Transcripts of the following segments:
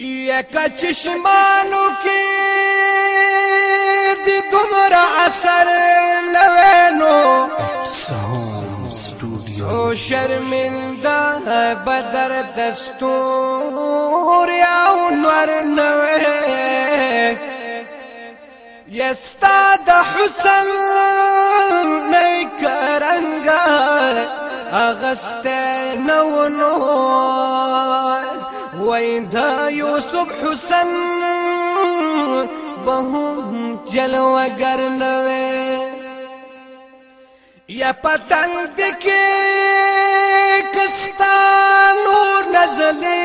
یک چشمانو کې د دومره اثر نوینو او شرمنده بدر دستور او نور نوې یستا د حسن نیک رنگا اغسته نو نور وای دا یوسف حسن بهم جلوگر نوې یا پتنګ کې کستانو نزلې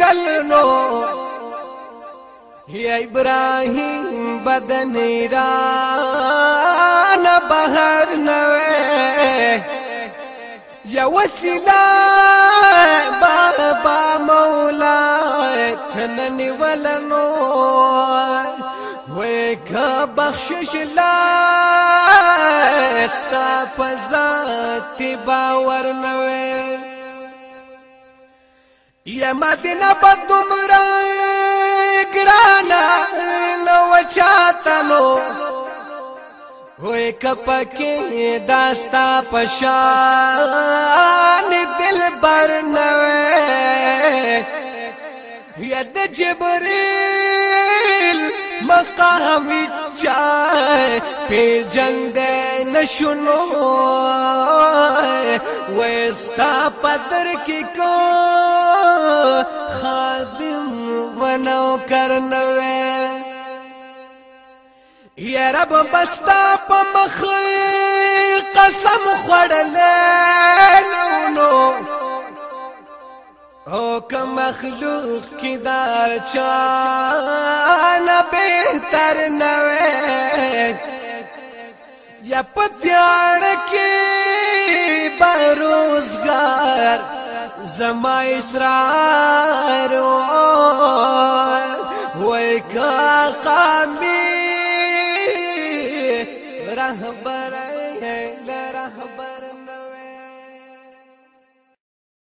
دلنو یا ابراهیم بدن را نه بهر نوې یا وسیله غننی ولنو وې که بخشش لا استا پزات باور نه وې یا مدینه بدومره ګرانا نو چاتلو وې کپکه داستا پشان دلبر نه د جبريل مقام چا په جنگ نشونو وستا پدر کی کو خادم ونو کرنوي یا رب بستا په مخ قسم خړلای مخلوق کی دار چان بہتر نوے یا پتیار کی بروزگار زما اسرار وے کا قامی رہبر ہے لرہبر